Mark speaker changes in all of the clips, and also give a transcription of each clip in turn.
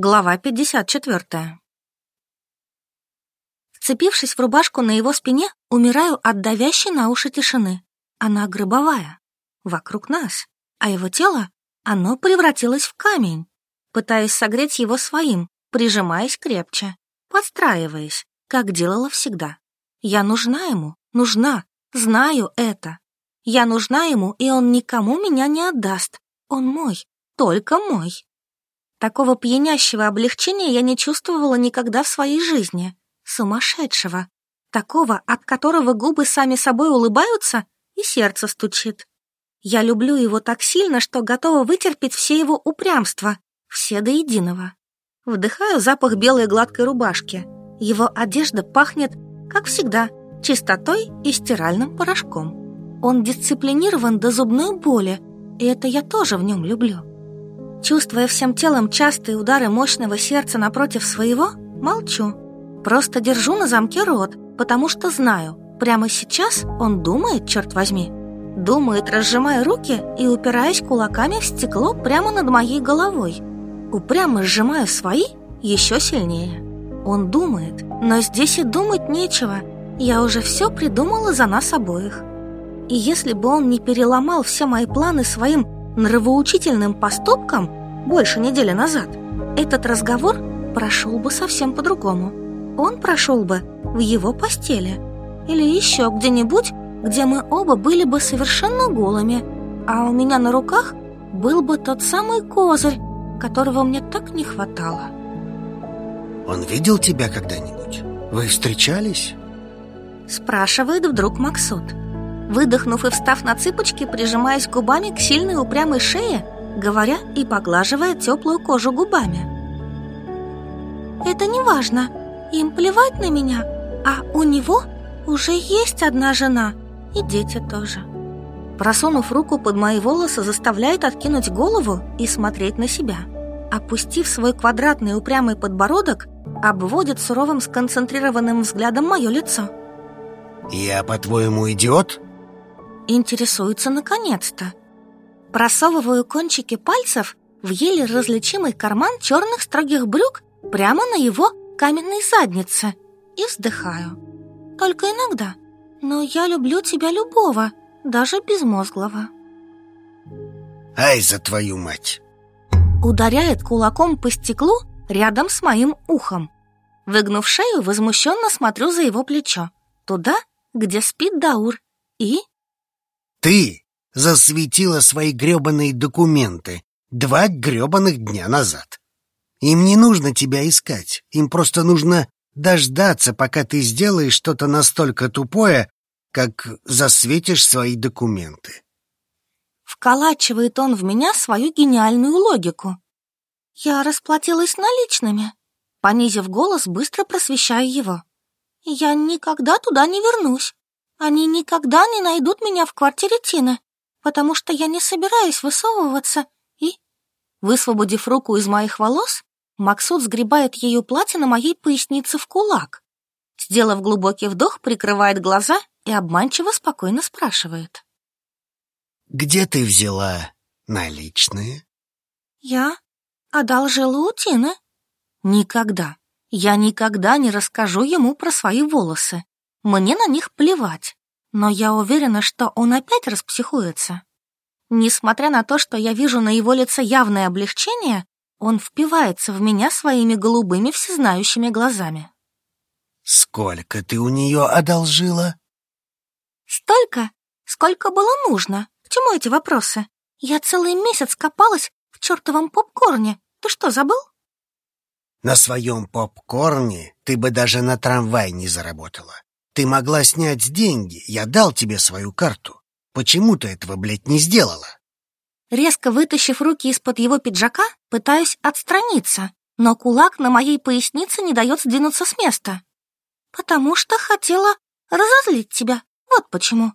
Speaker 1: Глава 54. Вцепившись в рубашку на его спине, умираю от давящей на уши тишины. Она гробовая. Вокруг нас. А его тело, оно превратилось в камень. Пытаюсь согреть его своим, прижимаясь крепче, подстраиваясь, как делала всегда. Я нужна ему, нужна, знаю это. Я нужна ему, и он никому меня не отдаст. Он мой, только мой. Такого пьянящего облегчения я не чувствовала никогда в своей жизни. Сумасшедшего. Такого, от которого губы сами собой улыбаются и сердце стучит. Я люблю его так сильно, что готова вытерпеть все его упрямства, все до единого. Вдыхаю запах белой гладкой рубашки. Его одежда пахнет, как всегда, чистотой и стиральным порошком. Он дисциплинирован до зубной боли, и это я тоже в нем люблю. Чувствуя всем телом частые удары мощного сердца напротив своего, молчу. Просто держу на замке рот, потому что знаю, прямо сейчас он думает, черт возьми. Думает, разжимая руки и упираясь кулаками в стекло прямо над моей головой. Упрямо сжимаю свои еще сильнее. Он думает, но здесь и думать нечего. Я уже все придумала за нас обоих. И если бы он не переломал все мои планы своим нравоучительным поступкам больше недели назад, этот разговор прошел бы совсем по-другому. Он прошел бы в его постели или еще где-нибудь, где мы оба были бы совершенно голыми, а у меня на руках был бы тот самый козырь, которого мне так не хватало.
Speaker 2: Он видел тебя когда-нибудь? Вы встречались?
Speaker 1: Спрашивает вдруг Максут. Выдохнув и встав на цыпочки, прижимаясь губами к сильной упрямой шее, говоря и поглаживая теплую кожу губами. «Это не важно. Им плевать на меня, а у него уже есть одна жена и дети тоже». Просунув руку под мои волосы, заставляет откинуть голову и смотреть на себя. Опустив свой квадратный упрямый подбородок, обводит суровым сконцентрированным взглядом мое лицо.
Speaker 2: «Я, по-твоему, идиот?»
Speaker 1: Интересуется наконец-то. Просовываю кончики пальцев в еле различимый карман черных строгих брюк прямо на его каменной заднице и вздыхаю. Только иногда. Но я люблю тебя любого, даже безмозглого.
Speaker 2: Ай, за твою мать!
Speaker 1: Ударяет кулаком по стеклу рядом с моим ухом. Выгнув шею, возмущенно смотрю за его плечо. Туда, где спит Даур. И
Speaker 2: ты засветила свои гребаные документы два гребаных дня назад. Им не нужно тебя искать, им просто нужно дождаться, пока ты сделаешь что-то настолько тупое, как засветишь свои документы.
Speaker 1: Вколачивает он в меня свою гениальную логику. Я расплатилась наличными. Понизив голос, быстро просвещаю его. Я никогда туда не вернусь. Они никогда не найдут меня в квартире Тины, потому что я не собираюсь высовываться и...» Высвободив руку из моих волос, Максут сгребает ее платье на моей пояснице в кулак. Сделав глубокий вдох, прикрывает глаза и обманчиво спокойно спрашивает.
Speaker 2: «Где ты взяла наличные?»
Speaker 1: «Я одолжила у Тины». «Никогда, я никогда не расскажу ему про свои волосы. Мне на них плевать, но я уверена, что он опять распсихуется. Несмотря на то, что я вижу на его лице явное облегчение, он впивается в меня своими голубыми всезнающими глазами.
Speaker 2: «Сколько ты у нее одолжила?»
Speaker 1: «Столько, сколько было нужно. К чему эти вопросы? Я целый месяц копалась в чертовом попкорне. Ты что, забыл?»
Speaker 2: «На своем попкорне ты бы даже на трамвай не заработала. Ты могла снять деньги, я дал тебе свою карту. Почему ты этого, блядь, не сделала?
Speaker 1: Резко вытащив руки из-под его пиджака, пытаюсь отстраниться, но кулак на моей пояснице не дает сдвинуться с места. Потому что хотела разозлить тебя, вот почему.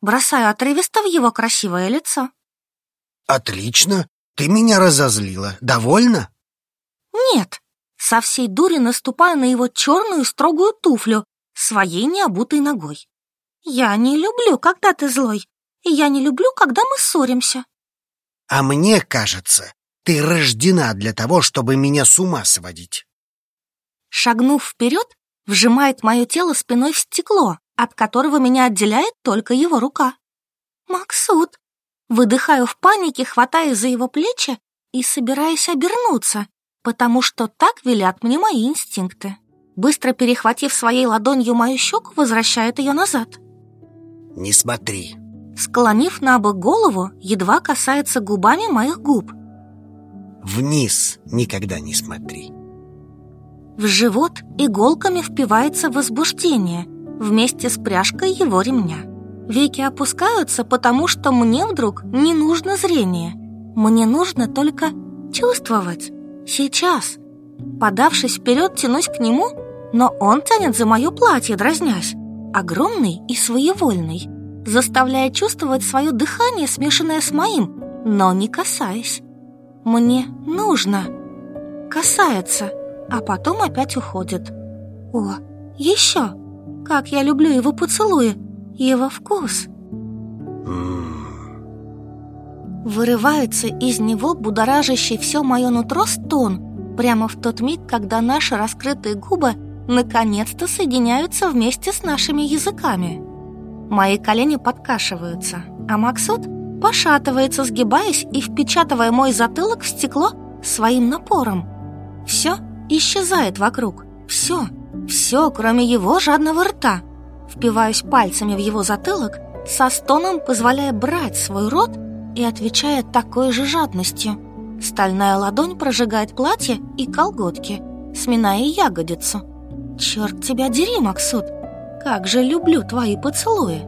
Speaker 1: Бросаю отрывисто в его красивое лицо.
Speaker 2: Отлично, ты меня разозлила. Довольна?
Speaker 1: Нет, со всей дури наступаю на его черную строгую туфлю, своей необутой ногой. «Я не люблю, когда ты злой, и я не люблю, когда мы ссоримся».
Speaker 2: «А мне кажется, Ты рождена для того, чтобы меня с ума сводить.
Speaker 1: Шагнув вперед, вжимает мое тело спиной в стекло, от которого меня отделяет только его рука. «Максут!» Выдыхаю в панике, хватая за его плечи и собираясь обернуться, потому что так велят мне мои инстинкты. Быстро перехватив своей ладонью мою щеку, возвращает ее назад.
Speaker 2: «Не смотри!»
Speaker 1: Склонив на бок голову, едва касается губами моих губ –
Speaker 2: Вниз никогда не смотри.
Speaker 1: В живот иголками впивается возбуждение вместе с пряжкой его ремня. Веки опускаются, потому что мне вдруг не нужно зрение. Мне нужно только чувствовать. Сейчас. Подавшись вперед, тянусь к нему, но он тянет за мое платье, дразнясь. Огромный и своевольный, заставляя чувствовать свое дыхание, смешанное с моим, но не касаясь. Мне нужно. Касается, а потом опять уходит. О, еще! Как я люблю его поцелуи, его вкус. Вырывается из него будоражащий все мое нутро стон прямо в тот миг, когда наши раскрытые губы наконец-то соединяются вместе с нашими языками. Мои колени подкашиваются, а Максут пошатывается, сгибаясь и впечатывая мой затылок в стекло своим напором. Все исчезает вокруг. Все, все, кроме его жадного рта. Впиваюсь пальцами в его затылок, со стоном позволяя брать свой рот и отвечая такой же жадностью. Стальная ладонь прожигает платье и колготки, сминая ягодицу. Черт тебя дери, Максут! Как же люблю твои поцелуи!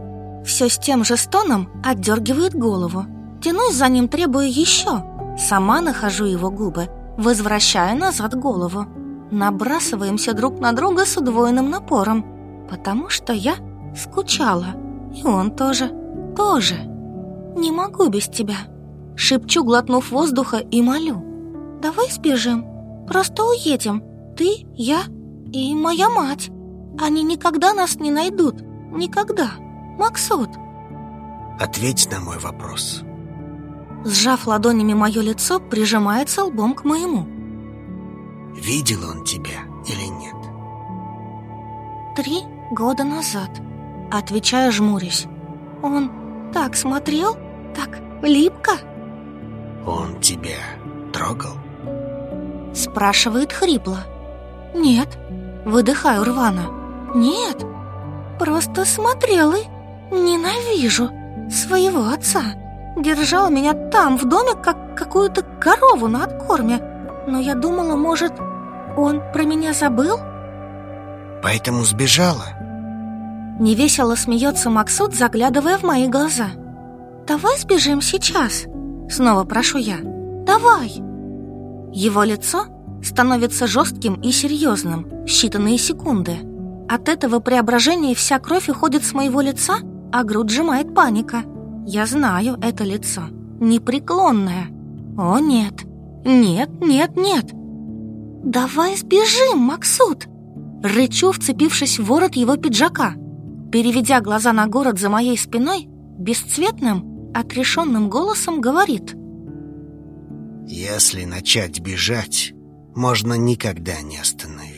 Speaker 1: Все с тем же стоном отдергивает голову. Тянусь за ним, требуя еще. Сама нахожу его губы, возвращая назад голову. Набрасываемся друг на друга с удвоенным напором, потому что я скучала. И он тоже, тоже. Не могу без тебя. Шепчу, глотнув воздуха, и молю. Давай сбежим, просто уедем. Ты, я и моя мать. Они никогда нас не найдут. Никогда. Максут!»
Speaker 2: «Ответь на мой вопрос».
Speaker 1: Сжав ладонями мое лицо, прижимается лбом к моему.
Speaker 2: «Видел он тебя или нет?»
Speaker 1: «Три года назад», отвечая, жмурясь. «Он так смотрел, так липко».
Speaker 2: «Он тебя трогал?»
Speaker 1: Спрашивает хрипло. «Нет», выдыхаю рвано. «Нет, просто смотрел и Ненавижу своего отца. Держал меня там, в доме, как какую-то корову на откорме. Но я думала, может, он про меня забыл?
Speaker 2: Поэтому сбежала?
Speaker 1: Невесело смеется Максут, заглядывая в мои глаза. «Давай сбежим сейчас!» Снова прошу я. «Давай!» Его лицо становится жестким и серьезным считанные секунды. От этого преображения вся кровь уходит с моего лица – а грудь сжимает паника. Я знаю это лицо. Непреклонное. О, нет. Нет, нет, нет. Давай сбежим, Максут. Рычу, вцепившись в ворот его пиджака. Переведя глаза на город за моей спиной, бесцветным, отрешенным голосом говорит.
Speaker 2: Если начать бежать, можно никогда не остановить.